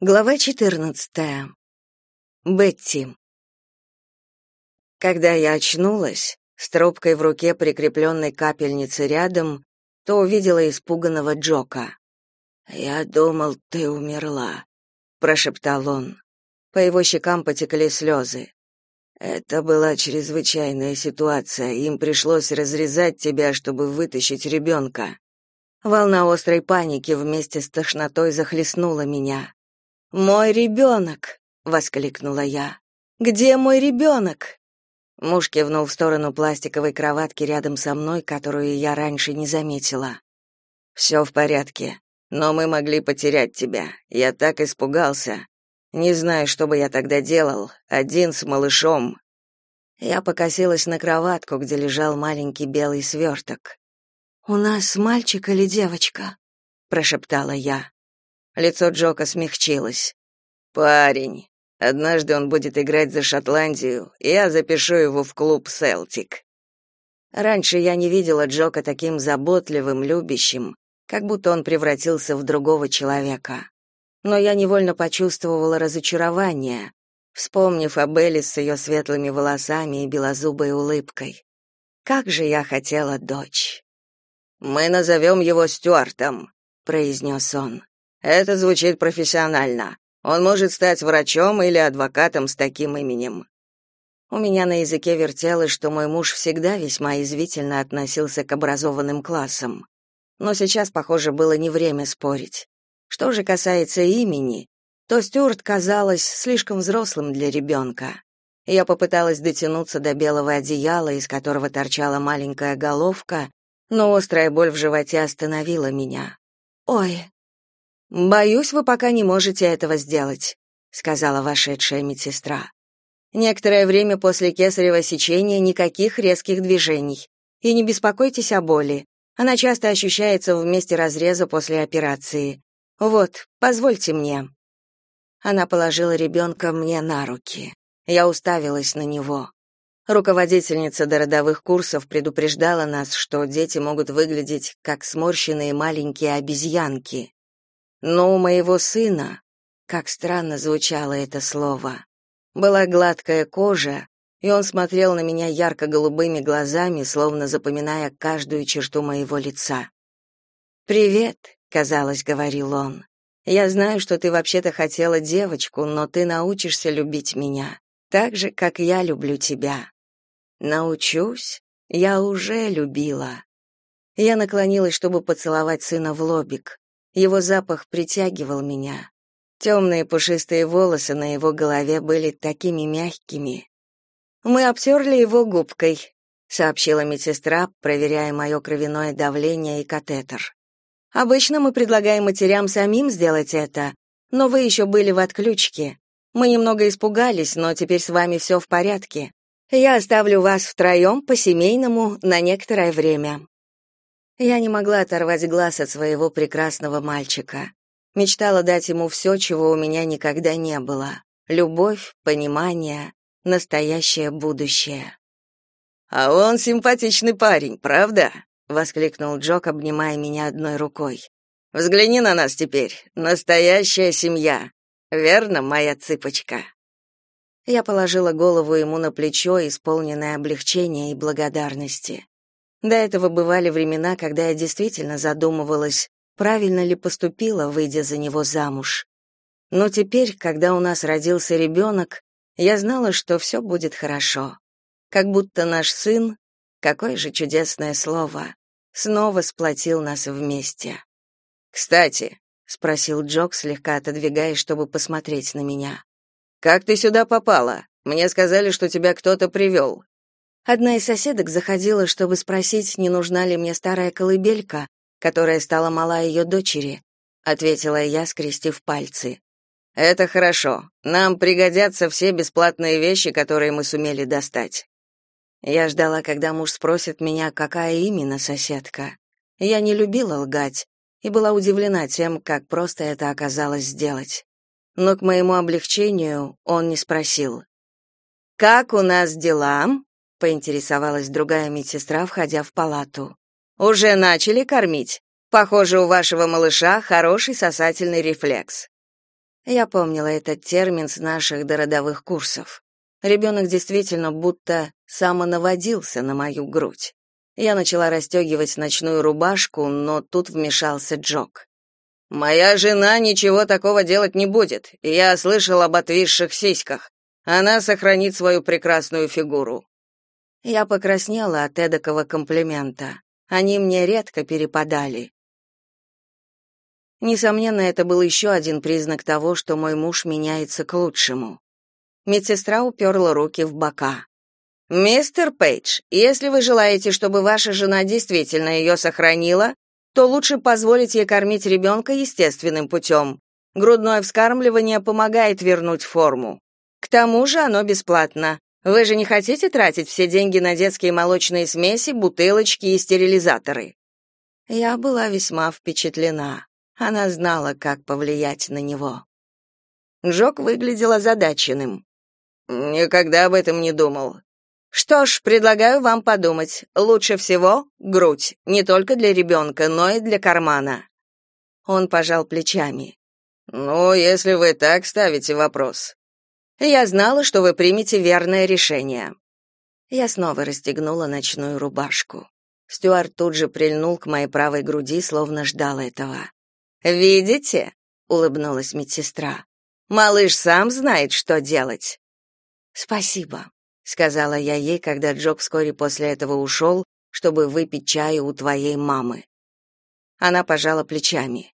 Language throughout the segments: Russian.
Глава 14. Бетти. Когда я очнулась, с трубкой в руке, прикрепленной капельницей рядом, то увидела испуганного Джока. «Я думал, ты умерла», — прошептал он. По его щекам потекли слезы. «Это была чрезвычайная ситуация, им пришлось разрезать тебя, чтобы вытащить ребенка». Волна острой паники вместе с тошнотой захлестнула меня. «Мой ребенок!» — воскликнула я. «Где мой ребенок?» Муж кивнул в сторону пластиковой кроватки рядом со мной, которую я раньше не заметила. «Все в порядке, но мы могли потерять тебя. Я так испугался. Не знаю, что бы я тогда делал, один с малышом». Я покосилась на кроватку, где лежал маленький белый сверток. «У нас мальчик или девочка?» — прошептала я. Лицо Джока смягчилось. Парень. Однажды он будет играть за Шотландию, и я запишу его в клуб Селтик. Раньше я не видела Джока таким заботливым, любящим, как будто он превратился в другого человека. Но я невольно почувствовала разочарование, вспомнив о Белли с ее светлыми волосами и белозубой улыбкой. Как же я хотела дочь. Мы назовем его Стюартом, произнес он. Это звучит профессионально. Он может стать врачом или адвокатом с таким именем. У меня на языке вертелось, что мой муж всегда весьма извительно относился к образованным классам. Но сейчас, похоже, было не время спорить. Что же касается имени, то Стюарт казалось слишком взрослым для ребенка. Я попыталась дотянуться до белого одеяла, из которого торчала маленькая головка, но острая боль в животе остановила меня. «Ой, Боюсь, вы пока не можете этого сделать, сказала вошедшая медсестра. Некоторое время после кесарево сечения никаких резких движений. И не беспокойтесь о боли. Она часто ощущается в месте разреза после операции. Вот, позвольте мне. Она положила ребенка мне на руки. Я уставилась на него. Руководительница дородовых курсов предупреждала нас, что дети могут выглядеть как сморщенные маленькие обезьянки. Но у моего сына, как странно звучало это слово, была гладкая кожа, и он смотрел на меня ярко-голубыми глазами, словно запоминая каждую черту моего лица. «Привет», — казалось, говорил он. «Я знаю, что ты вообще-то хотела девочку, но ты научишься любить меня, так же, как я люблю тебя». «Научусь? Я уже любила». Я наклонилась, чтобы поцеловать сына в лобик. Его запах притягивал меня. Темные пушистые волосы на его голове были такими мягкими. Мы обтерли его губкой, сообщила медсестра, проверяя мое кровяное давление и катетер. Обычно мы предлагаем матерям самим сделать это, но вы еще были в отключке. Мы немного испугались, но теперь с вами все в порядке. Я оставлю вас втроем по-семейному на некоторое время. Я не могла оторвать глаз от своего прекрасного мальчика. Мечтала дать ему все, чего у меня никогда не было. Любовь, понимание, настоящее будущее. «А он симпатичный парень, правда?» — воскликнул Джок, обнимая меня одной рукой. «Взгляни на нас теперь. Настоящая семья. Верно, моя цыпочка?» Я положила голову ему на плечо, исполненное облегчения и благодарности. До этого бывали времена, когда я действительно задумывалась, правильно ли поступила, выйдя за него замуж. Но теперь, когда у нас родился ребенок, я знала, что все будет хорошо. Как будто наш сын, какое же чудесное слово, снова сплотил нас вместе. «Кстати», — спросил Джок, слегка отодвигаясь, чтобы посмотреть на меня, «как ты сюда попала? Мне сказали, что тебя кто-то привел. Одна из соседок заходила, чтобы спросить, не нужна ли мне старая колыбелька, которая стала мала ее дочери, ответила я, скрестив пальцы. Это хорошо. Нам пригодятся все бесплатные вещи, которые мы сумели достать. Я ждала, когда муж спросит меня, какая именно соседка. Я не любила лгать и была удивлена тем, как просто это оказалось сделать. Но к моему облегчению он не спросил. «Как у нас дела?» Поинтересовалась другая медсестра, входя в палату. Уже начали кормить. Похоже, у вашего малыша хороший сосательный рефлекс. Я помнила этот термин с наших дородовых курсов. Ребенок действительно будто самонаводился на мою грудь. Я начала расстегивать ночную рубашку, но тут вмешался Джок. «Моя жена ничего такого делать не будет, я слышал об отвисших сиськах. Она сохранит свою прекрасную фигуру». Я покраснела от эдакого комплимента. Они мне редко перепадали. Несомненно, это был еще один признак того, что мой муж меняется к лучшему. Медсестра уперла руки в бока. «Мистер Пейдж, если вы желаете, чтобы ваша жена действительно ее сохранила, то лучше позволить ей кормить ребенка естественным путем. Грудное вскармливание помогает вернуть форму. К тому же оно бесплатно. Вы же не хотите тратить все деньги на детские молочные смеси, бутылочки и стерилизаторы? Я была весьма впечатлена. Она знала, как повлиять на него. Джок выглядел озадаченным. Никогда об этом не думал. Что ж, предлагаю вам подумать. Лучше всего грудь, не только для ребенка, но и для кармана. Он пожал плечами. Ну, если вы так ставите вопрос. Я знала, что вы примете верное решение. Я снова расстегнула ночную рубашку. Стюарт тут же прильнул к моей правой груди, словно ждал этого. Видите? улыбнулась медсестра. Малыш сам знает, что делать. Спасибо, сказала я ей, когда Джок вскоре после этого ушел, чтобы выпить чаю у твоей мамы. Она пожала плечами.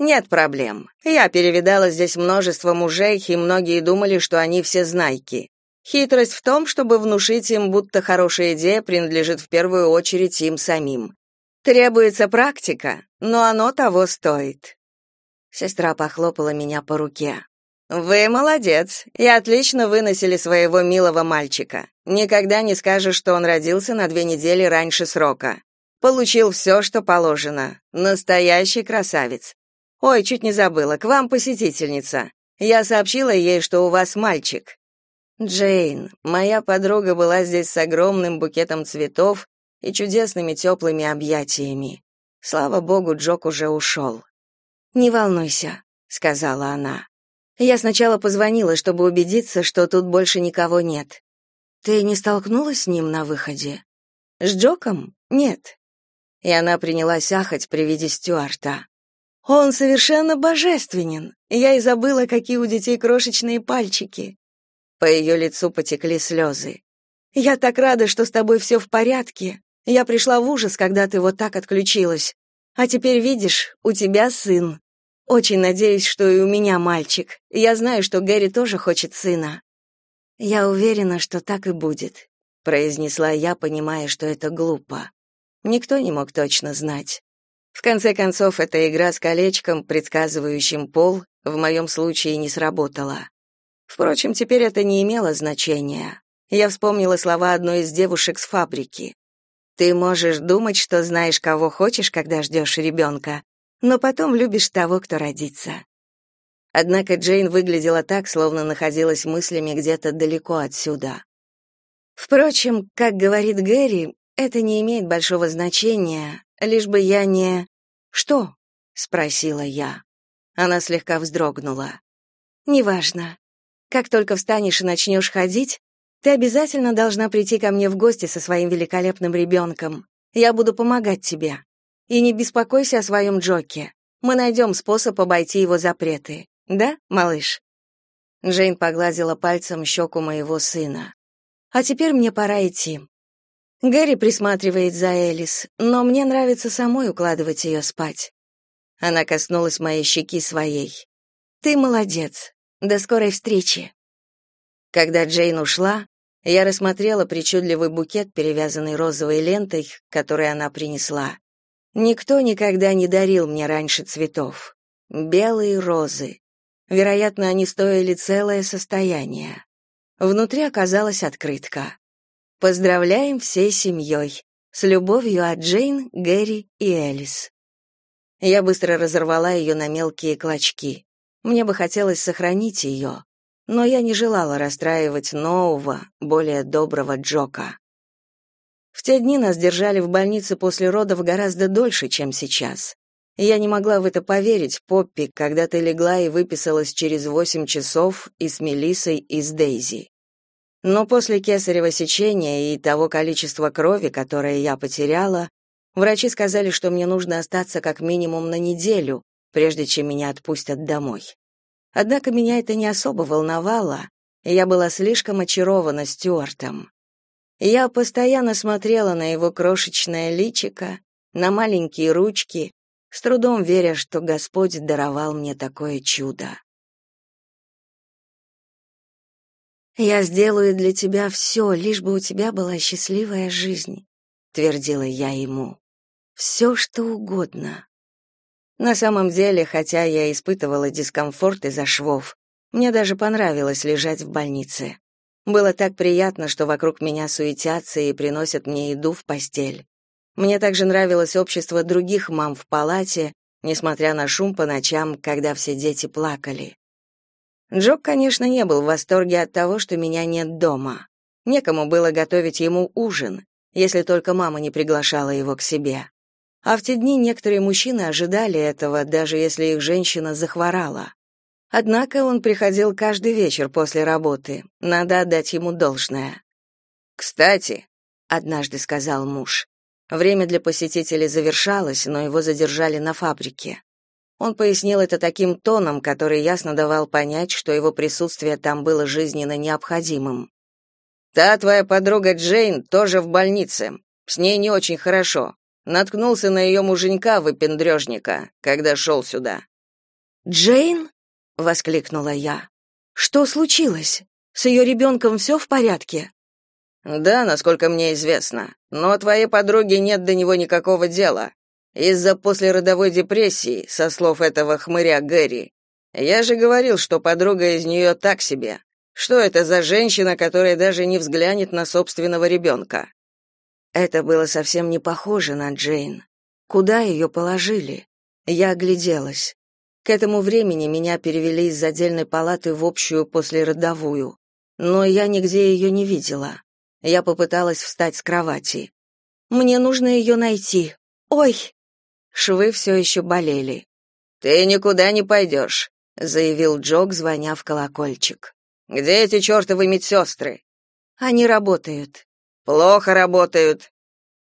Нет проблем. Я перевидала здесь множество мужей, и многие думали, что они все знайки. Хитрость в том, чтобы внушить им, будто хорошая идея принадлежит в первую очередь им самим. Требуется практика, но оно того стоит. Сестра похлопала меня по руке. Вы молодец. И отлично выносили своего милого мальчика. Никогда не скажешь, что он родился на две недели раньше срока. Получил все, что положено. Настоящий красавец. Ой, чуть не забыла, к вам посетительница. Я сообщила ей, что у вас мальчик. Джейн, моя подруга была здесь с огромным букетом цветов и чудесными теплыми объятиями. Слава богу, Джок уже ушел. «Не волнуйся», — сказала она. Я сначала позвонила, чтобы убедиться, что тут больше никого нет. Ты не столкнулась с ним на выходе? С Джоком? Нет. И она принялась ахать при виде Стюарта. Он совершенно божественен. Я и забыла, какие у детей крошечные пальчики. По ее лицу потекли слезы. Я так рада, что с тобой все в порядке. Я пришла в ужас, когда ты вот так отключилась. А теперь видишь, у тебя сын. Очень надеюсь, что и у меня мальчик. Я знаю, что Гэри тоже хочет сына. Я уверена, что так и будет, произнесла я, понимая, что это глупо. Никто не мог точно знать. В конце концов, эта игра с колечком, предсказывающим пол, в моем случае не сработала. Впрочем, теперь это не имело значения. Я вспомнила слова одной из девушек с фабрики. Ты можешь думать, что знаешь, кого хочешь, когда ждешь ребенка, но потом любишь того, кто родится. Однако Джейн выглядела так, словно находилась мыслями где-то далеко отсюда. Впрочем, как говорит Гэри, это не имеет большого значения, лишь бы я не Что? спросила я. Она слегка вздрогнула. Неважно. Как только встанешь и начнешь ходить, ты обязательно должна прийти ко мне в гости со своим великолепным ребенком. Я буду помогать тебе. И не беспокойся о своем Джоке. Мы найдем способ обойти его запреты. Да, малыш?» Джейн погладила пальцем щеку моего сына. «А теперь мне пора идти. Гэри присматривает за Элис, но мне нравится самой укладывать ее спать». Она коснулась моей щеки своей. «Ты молодец. До скорой встречи». Когда Джейн ушла, я рассмотрела причудливый букет, перевязанный розовой лентой, который она принесла. Никто никогда не дарил мне раньше цветов. Белые розы. Вероятно, они стоили целое состояние. Внутри оказалась открытка. Поздравляем всей семьей. С любовью от Джейн, Гэри и Элис. Я быстро разорвала ее на мелкие клочки. Мне бы хотелось сохранить ее, но я не желала расстраивать нового, более доброго Джока. В те дни нас держали в больнице после родов гораздо дольше, чем сейчас. Я не могла в это поверить, Поппи, когда ты легла и выписалась через восемь часов и с Мелиссой, и с Дейзи. Но после кесарево сечения и того количества крови, которое я потеряла, врачи сказали, что мне нужно остаться как минимум на неделю, прежде чем меня отпустят домой. Однако меня это не особо волновало, я была слишком очарована Стюартом. Я постоянно смотрела на его крошечное личико, на маленькие ручки, с трудом веря, что Господь даровал мне такое чудо. «Я сделаю для тебя все, лишь бы у тебя была счастливая жизнь», — твердила я ему. «Все, что угодно». На самом деле, хотя я испытывала дискомфорт из-за швов, мне даже понравилось лежать в больнице. Было так приятно, что вокруг меня суетятся и приносят мне еду в постель. Мне также нравилось общество других мам в палате, несмотря на шум по ночам, когда все дети плакали. Джок, конечно, не был в восторге от того, что меня нет дома. Некому было готовить ему ужин, если только мама не приглашала его к себе. А в те дни некоторые мужчины ожидали этого, даже если их женщина захворала. Однако он приходил каждый вечер после работы. Надо отдать ему должное. «Кстати», — однажды сказал муж, — время для посетителей завершалось, но его задержали на фабрике. Он пояснил это таким тоном, который ясно давал понять, что его присутствие там было жизненно необходимым. «Та твоя подруга Джейн тоже в больнице. С ней не очень хорошо. Наткнулся на ее муженька-выпендрежника, когда шел сюда. «Джейн?» — воскликнула я. «Что случилось? С ее ребенком все в порядке?» «Да, насколько мне известно. Но твоей подруге нет до него никакого дела. Из-за послеродовой депрессии, со слов этого хмыря Гэри. Я же говорил, что подруга из нее так себе. Что это за женщина, которая даже не взглянет на собственного ребенка? Это было совсем не похоже на Джейн. Куда ее положили? Я огляделась. К этому времени меня перевели из отдельной палаты в общую послеродовую, но я нигде ее не видела. Я попыталась встать с кровати. Мне нужно ее найти. Ой! Швы все еще болели. Ты никуда не пойдешь», — заявил Джок, звоня в колокольчик. Где эти чертовы медсестры?» Они работают. Плохо работают.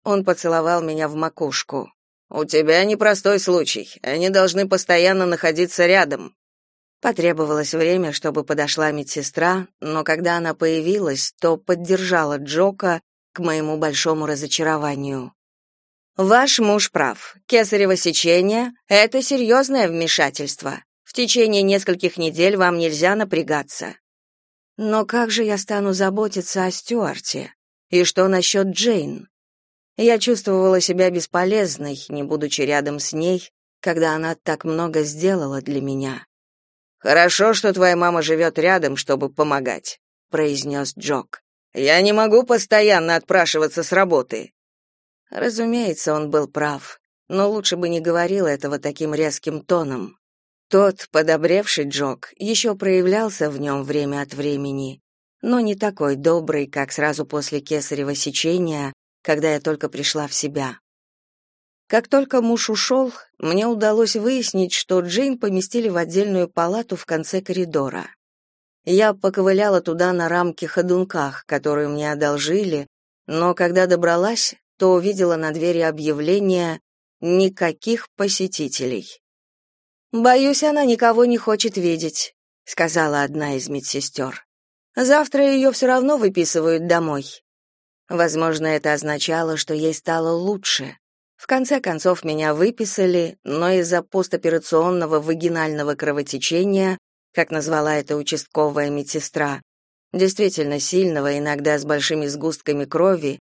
Он поцеловал меня в макушку. У тебя непростой случай. Они должны постоянно находиться рядом. Потребовалось время, чтобы подошла медсестра, но когда она появилась, то поддержала Джока к моему большому разочарованию. Ваш муж прав. Кесарево сечение это серьезное вмешательство. В течение нескольких недель вам нельзя напрягаться. Но как же я стану заботиться о Стюарте? И что насчет Джейн? Я чувствовала себя бесполезной, не будучи рядом с ней, когда она так много сделала для меня. Хорошо, что твоя мама живет рядом, чтобы помогать, произнес Джок. Я не могу постоянно отпрашиваться с работы. Разумеется, он был прав, но лучше бы не говорил этого таким резким тоном. Тот, подобревший Джок, еще проявлялся в нем время от времени, но не такой добрый, как сразу после кесарево сечения, когда я только пришла в себя. Как только муж ушел, мне удалось выяснить, что Джейн поместили в отдельную палату в конце коридора. Я поковыляла туда на рамке-ходунках, которые мне одолжили, но когда добралась, то увидела на двери объявление «Никаких посетителей». «Боюсь, она никого не хочет видеть», — сказала одна из медсестер. Завтра ее все равно выписывают домой. Возможно, это означало, что ей стало лучше. В конце концов меня выписали, но из-за постоперационного вагинального кровотечения, как назвала это участковая медсестра, действительно сильного, иногда с большими сгустками крови,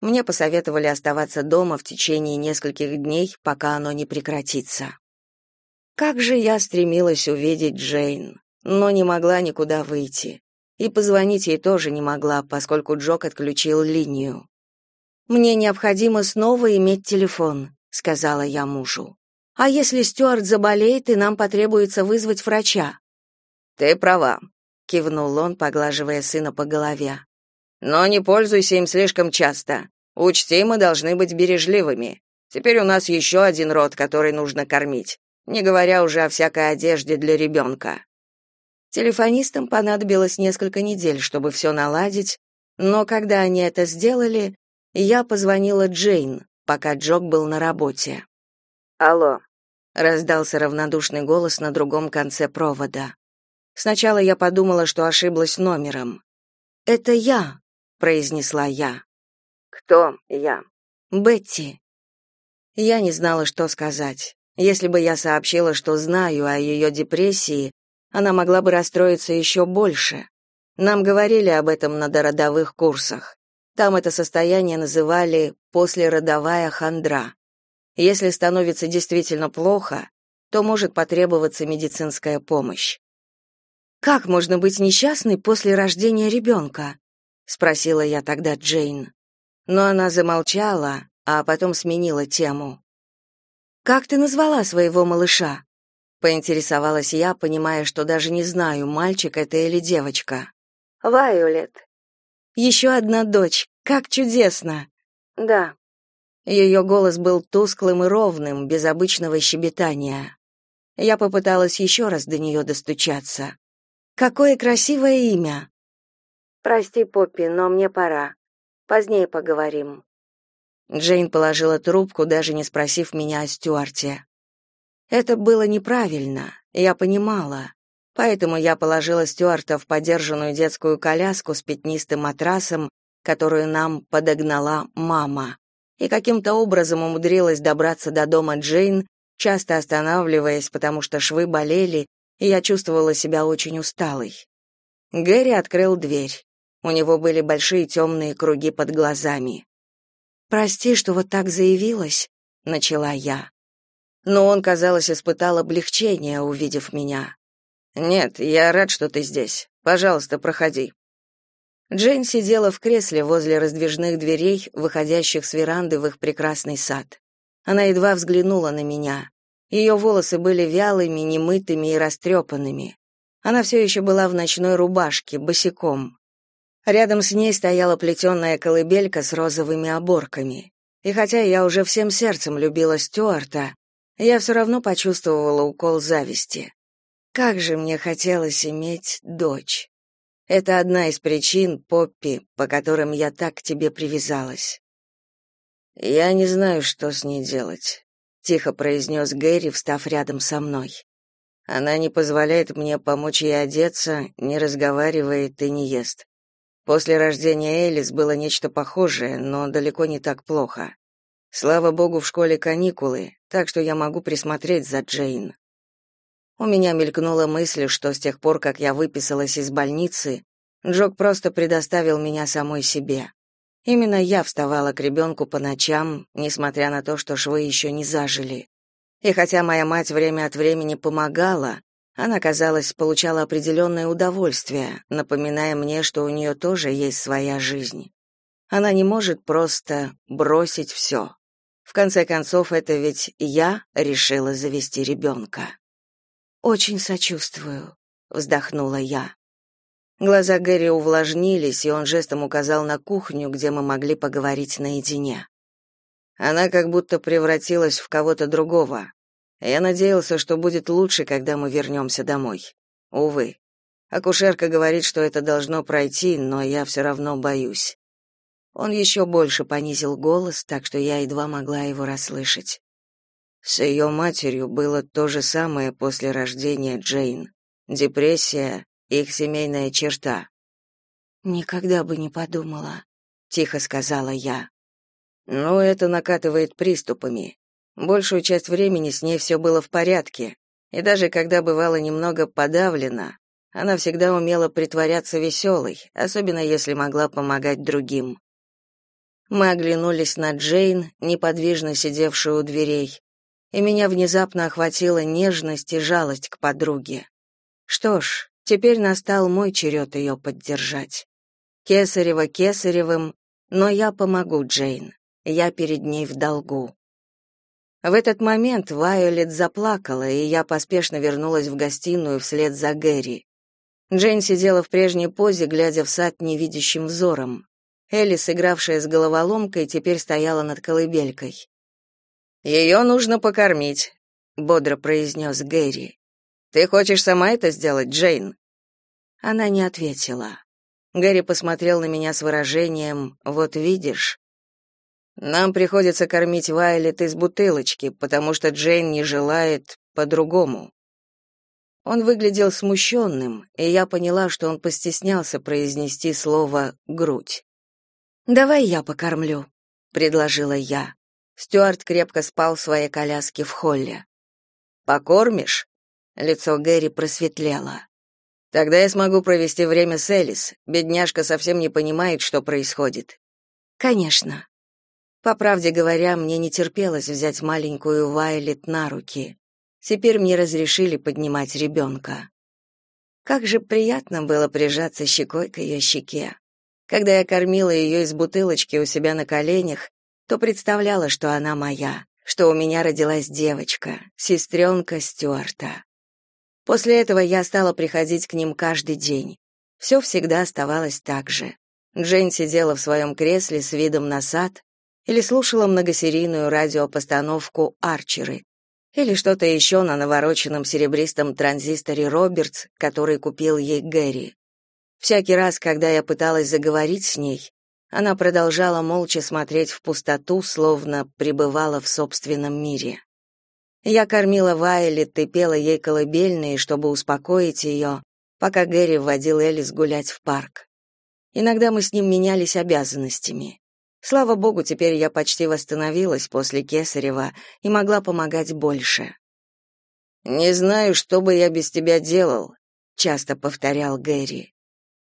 мне посоветовали оставаться дома в течение нескольких дней, пока оно не прекратится. Как же я стремилась увидеть Джейн, но не могла никуда выйти и позвонить ей тоже не могла, поскольку Джок отключил линию. Мне необходимо снова иметь телефон, сказала я мужу. А если Стюарт заболеет, и нам потребуется вызвать врача? Ты права, кивнул он, поглаживая сына по голове. Но не пользуйся им слишком часто. Учти, мы должны быть бережливыми. Теперь у нас еще один род, который нужно кормить, не говоря уже о всякой одежде для ребенка». Телефонистам понадобилось несколько недель, чтобы все наладить, но когда они это сделали, я позвонила Джейн, пока Джок был на работе. «Алло», — раздался равнодушный голос на другом конце провода. Сначала я подумала, что ошиблась номером. «Это я», — произнесла я. «Кто я?» «Бетти». Я не знала, что сказать. Если бы я сообщила, что знаю о ее депрессии, она могла бы расстроиться еще больше. Нам говорили об этом на дородовых курсах. Там это состояние называли послеродовая хандра. Если становится действительно плохо, то может потребоваться медицинская помощь. Как можно быть несчастной после рождения ребенка?» — спросила я тогда Джейн. Но она замолчала, а потом сменила тему. Как ты назвала своего малыша? поинтересовалась я, понимая, что даже не знаю, мальчик это или девочка. Вайолет. Еще одна дочь. Как чудесно. Да. Ее голос был тусклым и ровным, без обычного щебетания. Я попыталась еще раз до нее достучаться. Какое красивое имя. Прости, Поппи, но мне пора. Позднее поговорим. Джейн положила трубку, даже не спросив меня о Стюарте. Это было неправильно, я понимала. Поэтому я положила Стюарта в подержанную детскую коляску с пятнистым матрасом, которую нам подогнала мама, и каким-то образом умудрилась добраться до дома Джейн, часто останавливаясь, потому что швы болели, и я чувствовала себя очень усталой. Гэри открыл дверь. У него были большие темные круги под глазами. «Прости, что вот так заявилась», — начала я. Но он, казалось, испытал облегчение, увидев меня. «Нет, я рад, что ты здесь. Пожалуйста, проходи». Джейн сидела в кресле возле раздвижных дверей, выходящих с веранды в их прекрасный сад. Она едва взглянула на меня. Ее волосы были вялыми, немытыми и растрепанными. Она все еще была в ночной рубашке, босиком. Рядом с ней стояла плетеная колыбелька с розовыми оборками. И хотя я уже всем сердцем любила Стюарта, я все равно почувствовала укол зависти. Как же мне хотелось иметь дочь. Это одна из причин, Поппи, по которым я так к тебе привязалась. Я не знаю, что с ней делать, тихо произнес Гэри, встав рядом со мной. Она не позволяет мне помочь ей одеться, не разговаривает и не ест. После рождения Элис было нечто похожее, но далеко не так плохо. Слава богу, в школе каникулы, так что я могу присмотреть за Джейн. У меня мелькнула мысль, что с тех пор, как я выписалась из больницы, Джок просто предоставил меня самой себе. Именно я вставала к ребенку по ночам, несмотря на то, что швы еще не зажили. И хотя моя мать время от времени помогала, она, казалось, получала определенное удовольствие, напоминая мне, что у нее тоже есть своя жизнь. Она не может просто бросить все. В конце концов, это ведь я решила завести ребенка. «Очень сочувствую», — вздохнула я. Глаза Гэри увлажнились, и он жестом указал на кухню, где мы могли поговорить наедине. Она как будто превратилась в кого-то другого, я надеялся, что будет лучше, когда мы вернемся домой. Увы. Акушерка говорит, что это должно пройти, но я все равно боюсь. Он еще больше понизил голос, так что я едва могла его расслышать. С ее матерью было то же самое после рождения Джейн. Депрессия их семейная черта. Никогда бы не подумала, тихо сказала я. Ну, это накатывает приступами. Большую часть времени с ней все было в порядке, и даже когда бывала немного подавлена, она всегда умела притворяться веселой, особенно если могла помогать другим. Мы оглянулись на Джейн, неподвижно сидевшую у дверей, и меня внезапно охватила нежность и жалость к подруге. Что ж, теперь настал мой черед ее поддержать. Кесарева кесаревым, но я помогу Джейн. Я перед ней в долгу. В этот момент Вайолет заплакала, и я поспешно вернулась в гостиную вслед за Гэри. Джейн сидела в прежней позе, глядя в сад невидящим взором. Элис, игравшая с головоломкой, теперь стояла над колыбелькой. «Ее нужно покормить», — бодро произнес Гэри. «Ты хочешь сама это сделать, Джейн?» Она не ответила. Гэри посмотрел на меня с выражением «Вот видишь». «Нам приходится кормить Вайлет из бутылочки, потому что Джейн не желает по-другому». Он выглядел смущенным, и я поняла, что он постеснялся произнести слово «грудь». «Давай я покормлю», — предложила я. Стюарт крепко спал в своей коляске в холле. «Покормишь?» Лицо Гэри просветлело. «Тогда я смогу провести время с Элис. Бедняжка совсем не понимает, что происходит». «Конечно». По правде говоря, мне не терпелось взять маленькую Вайлет на руки. Теперь мне разрешили поднимать ребенка. Как же приятно было прижаться щекой к ее щеке. Когда я кормила ее из бутылочки у себя на коленях, то представляла, что она моя, что у меня родилась девочка, сестренка Стюарта. После этого я стала приходить к ним каждый день. Все всегда оставалось так же. Джейн сидела в своем кресле с видом на сад или слушала многосерийную радиопостановку «Арчеры», или что-то еще на навороченном серебристом транзисторе Робертс, который купил ей Гэри. Всякий раз, когда я пыталась заговорить с ней, она продолжала молча смотреть в пустоту, словно пребывала в собственном мире. Я кормила Вайлет и пела ей колыбельные, чтобы успокоить ее, пока Гэри вводил Элис гулять в парк. Иногда мы с ним менялись обязанностями. Слава богу, теперь я почти восстановилась после Кесарева и могла помогать больше. «Не знаю, что бы я без тебя делал», — часто повторял Гэри.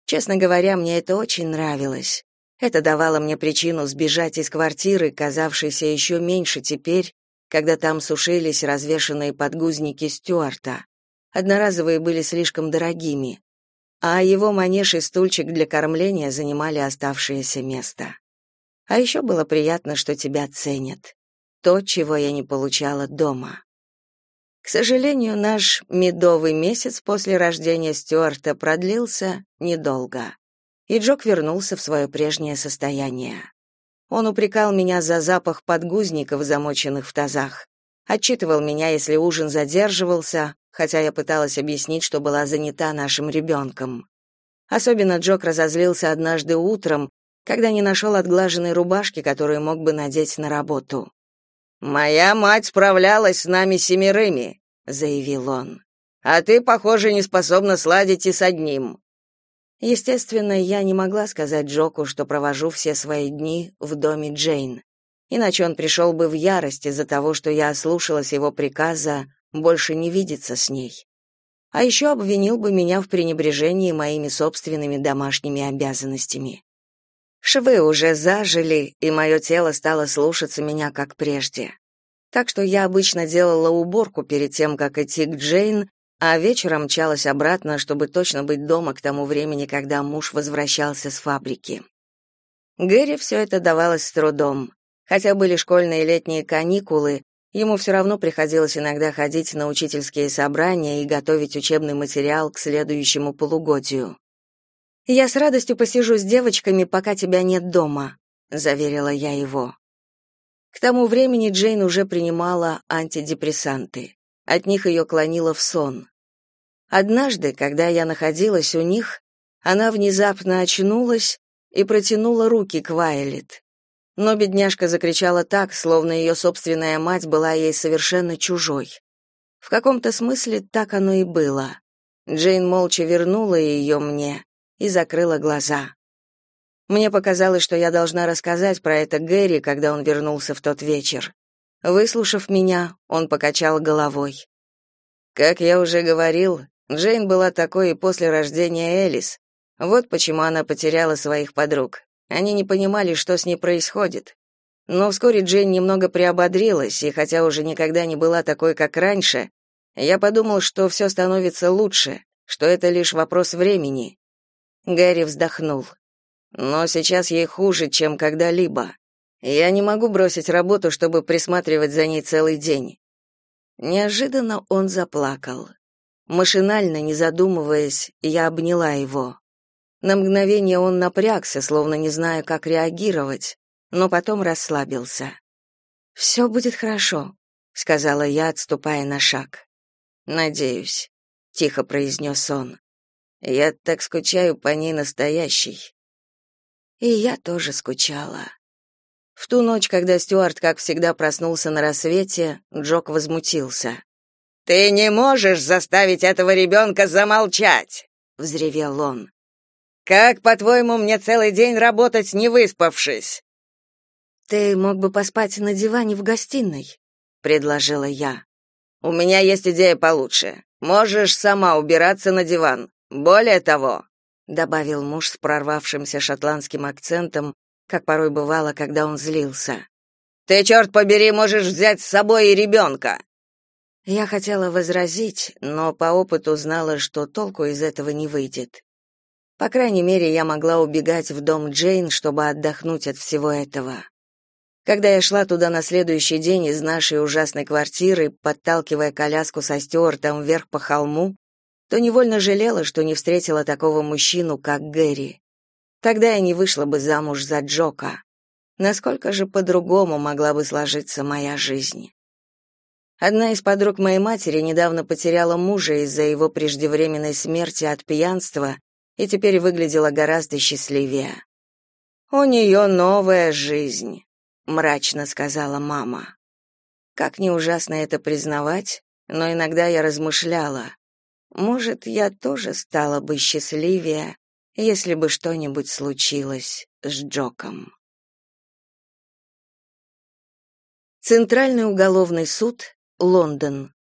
Честно говоря, мне это очень нравилось. Это давало мне причину сбежать из квартиры, казавшейся еще меньше теперь, когда там сушились развешанные подгузники Стюарта. Одноразовые были слишком дорогими, а его манеж и стульчик для кормления занимали оставшееся место. А еще было приятно, что тебя ценят. То, чего я не получала дома. К сожалению, наш медовый месяц после рождения Стюарта продлился недолго. И Джок вернулся в свое прежнее состояние. Он упрекал меня за запах подгузников, замоченных в тазах. Отчитывал меня, если ужин задерживался, хотя я пыталась объяснить, что была занята нашим ребенком. Особенно Джок разозлился однажды утром, когда не нашел отглаженной рубашки, которую мог бы надеть на работу. «Моя мать справлялась с нами семерыми», — заявил он. «А ты, похоже, не способна сладить и с одним». Естественно, я не могла сказать Джоку, что провожу все свои дни в доме Джейн. Иначе он пришел бы в ярость из-за того, что я ослушалась его приказа больше не видеться с ней. А еще обвинил бы меня в пренебрежении моими собственными домашними обязанностями. Швы уже зажили, и мое тело стало слушаться меня как прежде. Так что я обычно делала уборку перед тем, как идти к Джейн, а вечером мчалась обратно, чтобы точно быть дома к тому времени, когда муж возвращался с фабрики. Гэри все это давалось с трудом. Хотя были школьные летние каникулы, ему все равно приходилось иногда ходить на учительские собрания и готовить учебный материал к следующему полугодию. Я с радостью посижу с девочками, пока тебя нет дома, заверила я его. К тому времени Джейн уже принимала антидепрессанты. От них ее клонило в сон. Однажды, когда я находилась у них, она внезапно очнулась и протянула руки к Вайлет. Но бедняжка закричала так, словно ее собственная мать была ей совершенно чужой. В каком-то смысле так оно и было. Джейн молча вернула ее мне, и закрыла глаза. Мне показалось, что я должна рассказать про это Гэри, когда он вернулся в тот вечер. Выслушав меня, он покачал головой. Как я уже говорил, Джейн была такой и после рождения Элис. Вот почему она потеряла своих подруг. Они не понимали, что с ней происходит. Но вскоре Джейн немного приободрилась, и хотя уже никогда не была такой, как раньше, я подумал, что все становится лучше, что это лишь вопрос времени. Гарри вздохнул. Но сейчас ей хуже, чем когда-либо. Я не могу бросить работу, чтобы присматривать за ней целый день. Неожиданно он заплакал. Машинально, не задумываясь, я обняла его. На мгновение он напрягся, словно не зная, как реагировать, но потом расслабился. «Все будет хорошо», — сказала я, отступая на шаг. «Надеюсь», — тихо произнес он. «Я так скучаю по ней настоящей». И я тоже скучала. В ту ночь, когда Стюарт, как всегда, проснулся на рассвете, Джок возмутился. «Ты не можешь заставить этого ребенка замолчать!» — взревел он. «Как, по-твоему, мне целый день работать, не выспавшись?» «Ты мог бы поспать на диване в гостиной», — предложила я. «У меня есть идея получше. Можешь сама убираться на диван. Более того», — добавил муж с прорвавшимся шотландским акцентом, как порой бывало, когда он злился. «Ты, черт побери, можешь взять с собой и ребенка!» Я хотела возразить, но по опыту знала, что толку из этого не выйдет. По крайней мере, я могла убегать в дом Джейн, чтобы отдохнуть от всего этого. Когда я шла туда на следующий день из нашей ужасной квартиры, подталкивая коляску со Стюартом вверх по холму, то невольно жалела, что не встретила такого мужчину, как Гэри. Тогда я не вышла бы замуж за Джока. Насколько же по-другому могла бы сложиться моя жизнь? Одна из подруг моей матери недавно потеряла мужа из-за его преждевременной смерти от пьянства и теперь выглядела гораздо счастливее. «У нее новая жизнь», — мрачно сказала мама. Как не ужасно это признавать, но иногда я размышляла. Может, я тоже стала бы счастливее, если бы что-нибудь случилось с Джоком. Центральный уголовный суд, Лондон.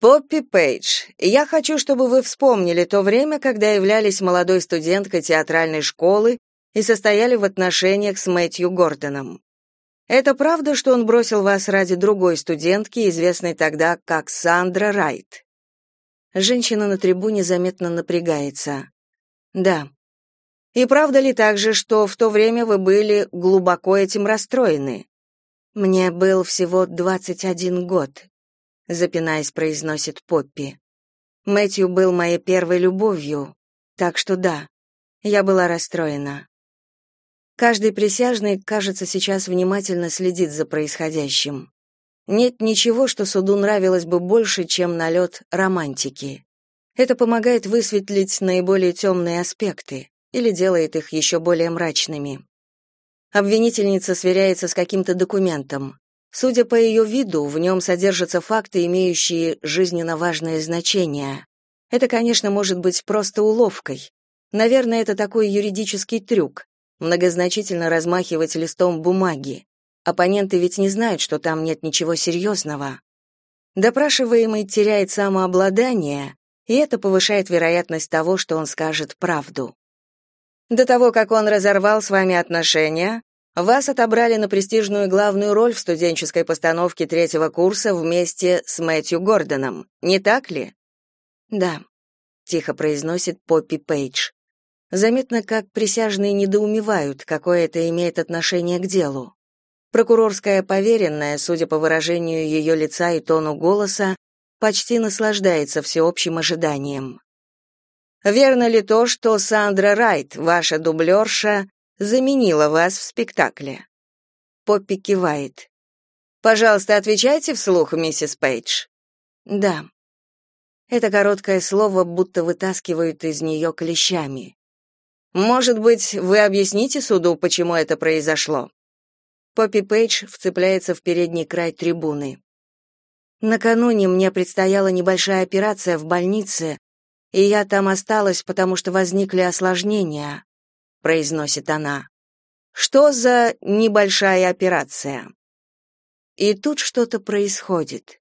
Поппи Пейдж, я хочу, чтобы вы вспомнили то время, когда являлись молодой студенткой театральной школы и состояли в отношениях с Мэтью Гордоном. Это правда, что он бросил вас ради другой студентки, известной тогда как Сандра Райт? Женщина на трибуне заметно напрягается. Да. И правда ли также, что в то время вы были глубоко этим расстроены? Мне был всего 21 год, запинаясь, произносит Поппи. Мэтью был моей первой любовью, так что да, я была расстроена. Каждый присяжный, кажется, сейчас внимательно следит за происходящим. Нет ничего, что суду нравилось бы больше, чем налет романтики. Это помогает высветлить наиболее темные аспекты или делает их еще более мрачными. Обвинительница сверяется с каким-то документом. Судя по ее виду, в нем содержатся факты, имеющие жизненно важное значение. Это, конечно, может быть просто уловкой. Наверное, это такой юридический трюк многозначительно размахивать листом бумаги. Оппоненты ведь не знают, что там нет ничего серьезного. Допрашиваемый теряет самообладание, и это повышает вероятность того, что он скажет правду. До того, как он разорвал с вами отношения, вас отобрали на престижную главную роль в студенческой постановке третьего курса вместе с Мэтью Гордоном, не так ли? Да, тихо произносит Поппи Пейдж. Заметно, как присяжные недоумевают, какое это имеет отношение к делу. Прокурорская поверенная, судя по выражению ее лица и тону голоса, почти наслаждается всеобщим ожиданием. Верно ли то, что Сандра Райт, ваша дублерша, заменила вас в спектакле? Поппи кивает. Пожалуйста, отвечайте вслух, миссис Пейдж. Да. Это короткое слово будто вытаскивают из нее клещами. Может быть, вы объясните суду, почему это произошло? Поппи Пейдж вцепляется в передний край трибуны. Накануне мне предстояла небольшая операция в больнице, и я там осталась, потому что возникли осложнения, произносит она. Что за небольшая операция? И тут что-то происходит.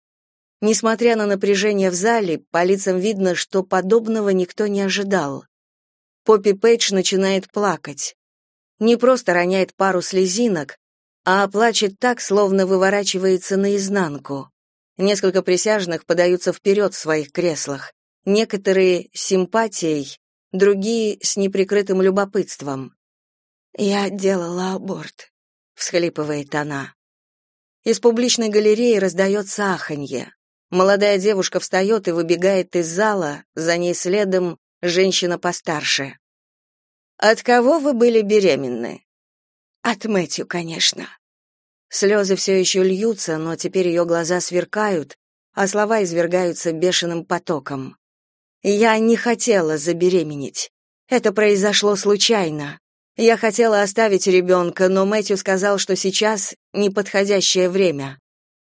Несмотря на напряжение в зале, по лицам видно, что подобного никто не ожидал. Поппи Пейдж начинает плакать. Не просто роняет пару слезинок, а плачет так, словно выворачивается наизнанку. Несколько присяжных подаются вперед в своих креслах, некоторые с симпатией, другие с неприкрытым любопытством. «Я делала аборт», — всхлипывает она. Из публичной галереи раздается аханье. Молодая девушка встает и выбегает из зала, за ней следом женщина постарше. «От кого вы были беременны?» «От Мэтью, конечно». Слезы все еще льются, но теперь ее глаза сверкают, а слова извергаются бешеным потоком. Я не хотела забеременеть. Это произошло случайно. Я хотела оставить ребенка, но Мэтью сказал, что сейчас неподходящее время.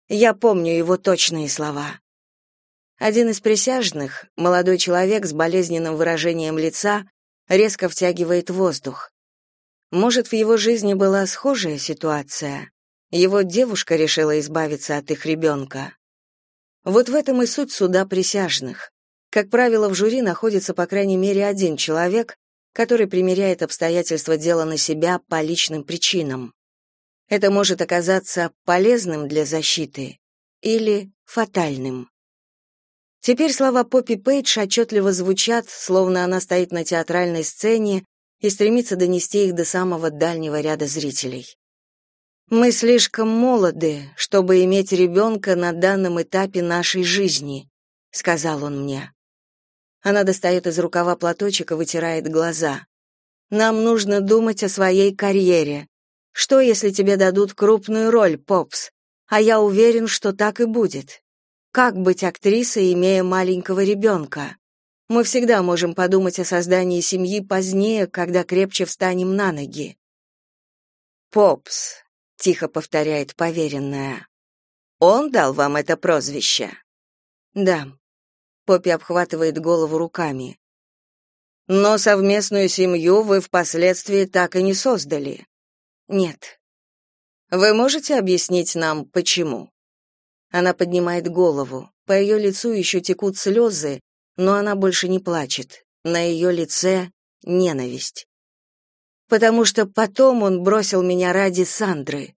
Я помню его точные слова. Один из присяжных, молодой человек с болезненным выражением лица, резко втягивает воздух. Может, в его жизни была схожая ситуация? Его девушка решила избавиться от их ребенка. Вот в этом и суть суда присяжных. Как правило, в жюри находится по крайней мере один человек, который примеряет обстоятельства дела на себя по личным причинам. Это может оказаться полезным для защиты или фатальным. Теперь слова Поппи Пейдж отчетливо звучат, словно она стоит на театральной сцене и стремится донести их до самого дальнего ряда зрителей. Мы слишком молоды, чтобы иметь ребенка на данном этапе нашей жизни, сказал он мне. Она достает из рукава платочек и вытирает глаза. Нам нужно думать о своей карьере. Что, если тебе дадут крупную роль, Попс? А я уверен, что так и будет. Как быть актрисой, имея маленького ребенка? Мы всегда можем подумать о создании семьи позднее, когда крепче встанем на ноги. Попс, тихо повторяет поверенная. Он дал вам это прозвище? Да. Поппи обхватывает голову руками. Но совместную семью вы впоследствии так и не создали. Нет. Вы можете объяснить нам, почему? Она поднимает голову. По ее лицу еще текут слезы, но она больше не плачет. На ее лице ненависть потому что потом он бросил меня ради Сандры.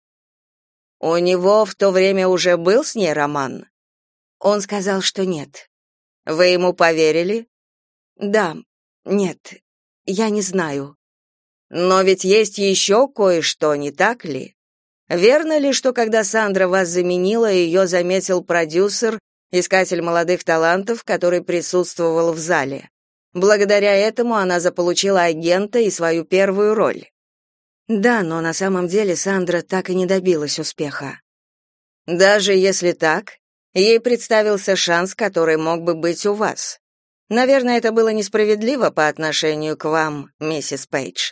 У него в то время уже был с ней роман? Он сказал, что нет. Вы ему поверили? Да. Нет. Я не знаю. Но ведь есть еще кое-что, не так ли? Верно ли, что когда Сандра вас заменила, ее заметил продюсер, искатель молодых талантов, который присутствовал в зале? Благодаря этому она заполучила агента и свою первую роль. Да, но на самом деле Сандра так и не добилась успеха. Даже если так, ей представился шанс, который мог бы быть у вас. Наверное, это было несправедливо по отношению к вам, миссис Пейдж.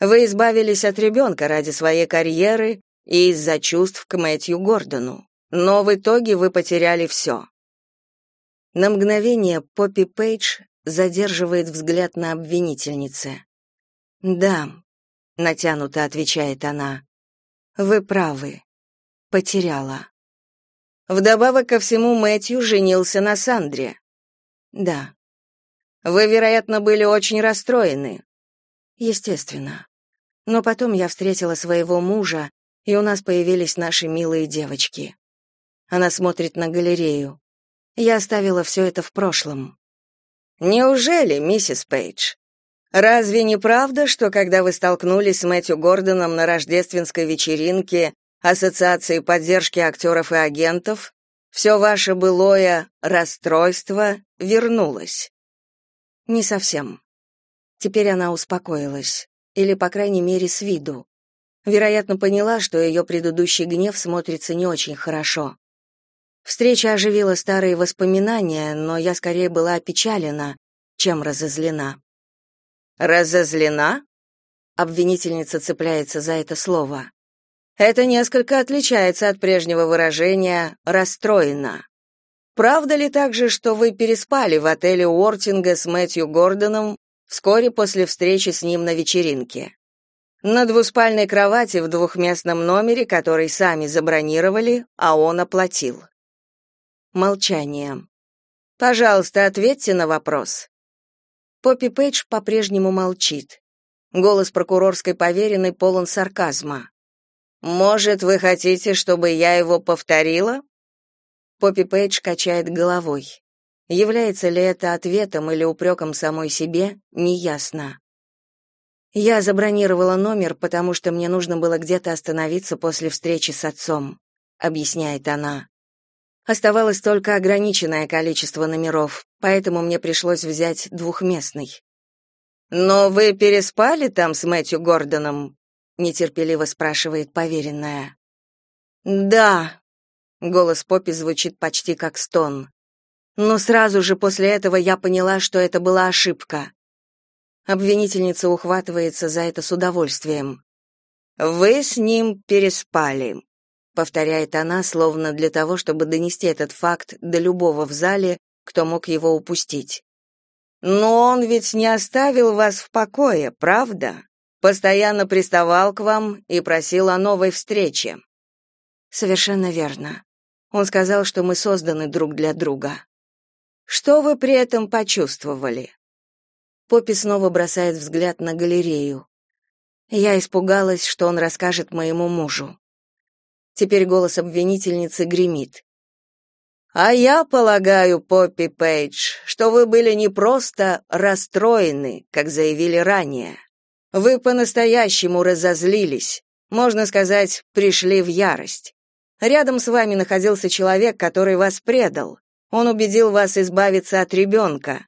Вы избавились от ребенка ради своей карьеры и из-за чувств к Мэтью Гордону. Но в итоге вы потеряли все. На мгновение Поппи Пейдж задерживает взгляд на обвинительнице. «Да», — натянуто отвечает она, — «вы правы. Потеряла». Вдобавок ко всему Мэтью женился на Сандре. Да. Вы, вероятно, были очень расстроены. Естественно. Но потом я встретила своего мужа, и у нас появились наши милые девочки. Она смотрит на галерею. Я оставила все это в прошлом. Неужели, миссис Пейдж? Разве не правда, что когда вы столкнулись с Мэтью Гордоном на рождественской вечеринке Ассоциации поддержки актеров и агентов, все ваше былое расстройство вернулось? Не совсем. Теперь она успокоилась, или, по крайней мере, с виду. Вероятно, поняла, что ее предыдущий гнев смотрится не очень хорошо. Встреча оживила старые воспоминания, но я скорее была опечалена, чем разозлена. Разозлена? Обвинительница цепляется за это слово. Это несколько отличается от прежнего выражения расстроена. Правда ли также, что вы переспали в отеле Уортинга с Мэтью Гордоном вскоре после встречи с ним на вечеринке? На двуспальной кровати в двухместном номере, который сами забронировали, а он оплатил. Молчание. Пожалуйста, ответьте на вопрос. Поппи Пейдж по-прежнему молчит. Голос прокурорской поверенной полон сарказма. Может, вы хотите, чтобы я его повторила? Поппи Пейдж качает головой. Является ли это ответом или упреком самой себе, неясно. Я забронировала номер, потому что мне нужно было где-то остановиться после встречи с отцом, объясняет она. Оставалось только ограниченное количество номеров, поэтому мне пришлось взять двухместный. «Но вы переспали там с Мэтью Гордоном?» — нетерпеливо спрашивает поверенная. Да. Голос Поппи звучит почти как стон. Но сразу же после этого я поняла, что это была ошибка. Обвинительница ухватывается за это с удовольствием. Вы с ним переспали, повторяет она, словно для того, чтобы донести этот факт до любого в зале, кто мог его упустить. Но он ведь не оставил вас в покое, правда? Постоянно приставал к вам и просил о новой встрече. Совершенно верно. Он сказал, что мы созданы друг для друга. Что вы при этом почувствовали? Поппи снова бросает взгляд на галерею. Я испугалась, что он расскажет моему мужу. Теперь голос обвинительницы гремит. А я полагаю, Поппи Пейдж, что вы были не просто расстроены, как заявили ранее. Вы по-настоящему разозлились, можно сказать, пришли в ярость. Рядом с вами находился человек, который вас предал. Он убедил вас избавиться от ребенка.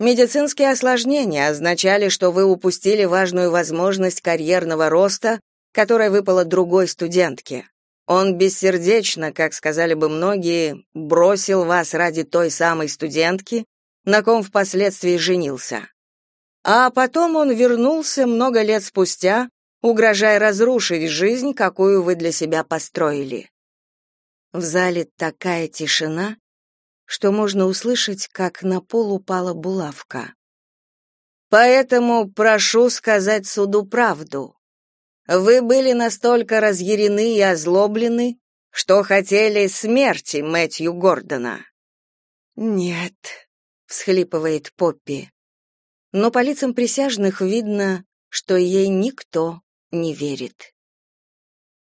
Медицинские осложнения означали, что вы упустили важную возможность карьерного роста, которая выпала другой студентке. Он бессердечно, как сказали бы многие, бросил вас ради той самой студентки, на ком впоследствии женился. А потом он вернулся много лет спустя, угрожая разрушить жизнь, какую вы для себя построили. В зале такая тишина, что можно услышать, как на пол упала булавка. Поэтому прошу сказать суду правду. Вы были настолько разъярены и озлоблены, что хотели смерти Мэтью Гордона. Нет, всхлипывает Поппи. Но по лицам присяжных видно, что ей никто не верит.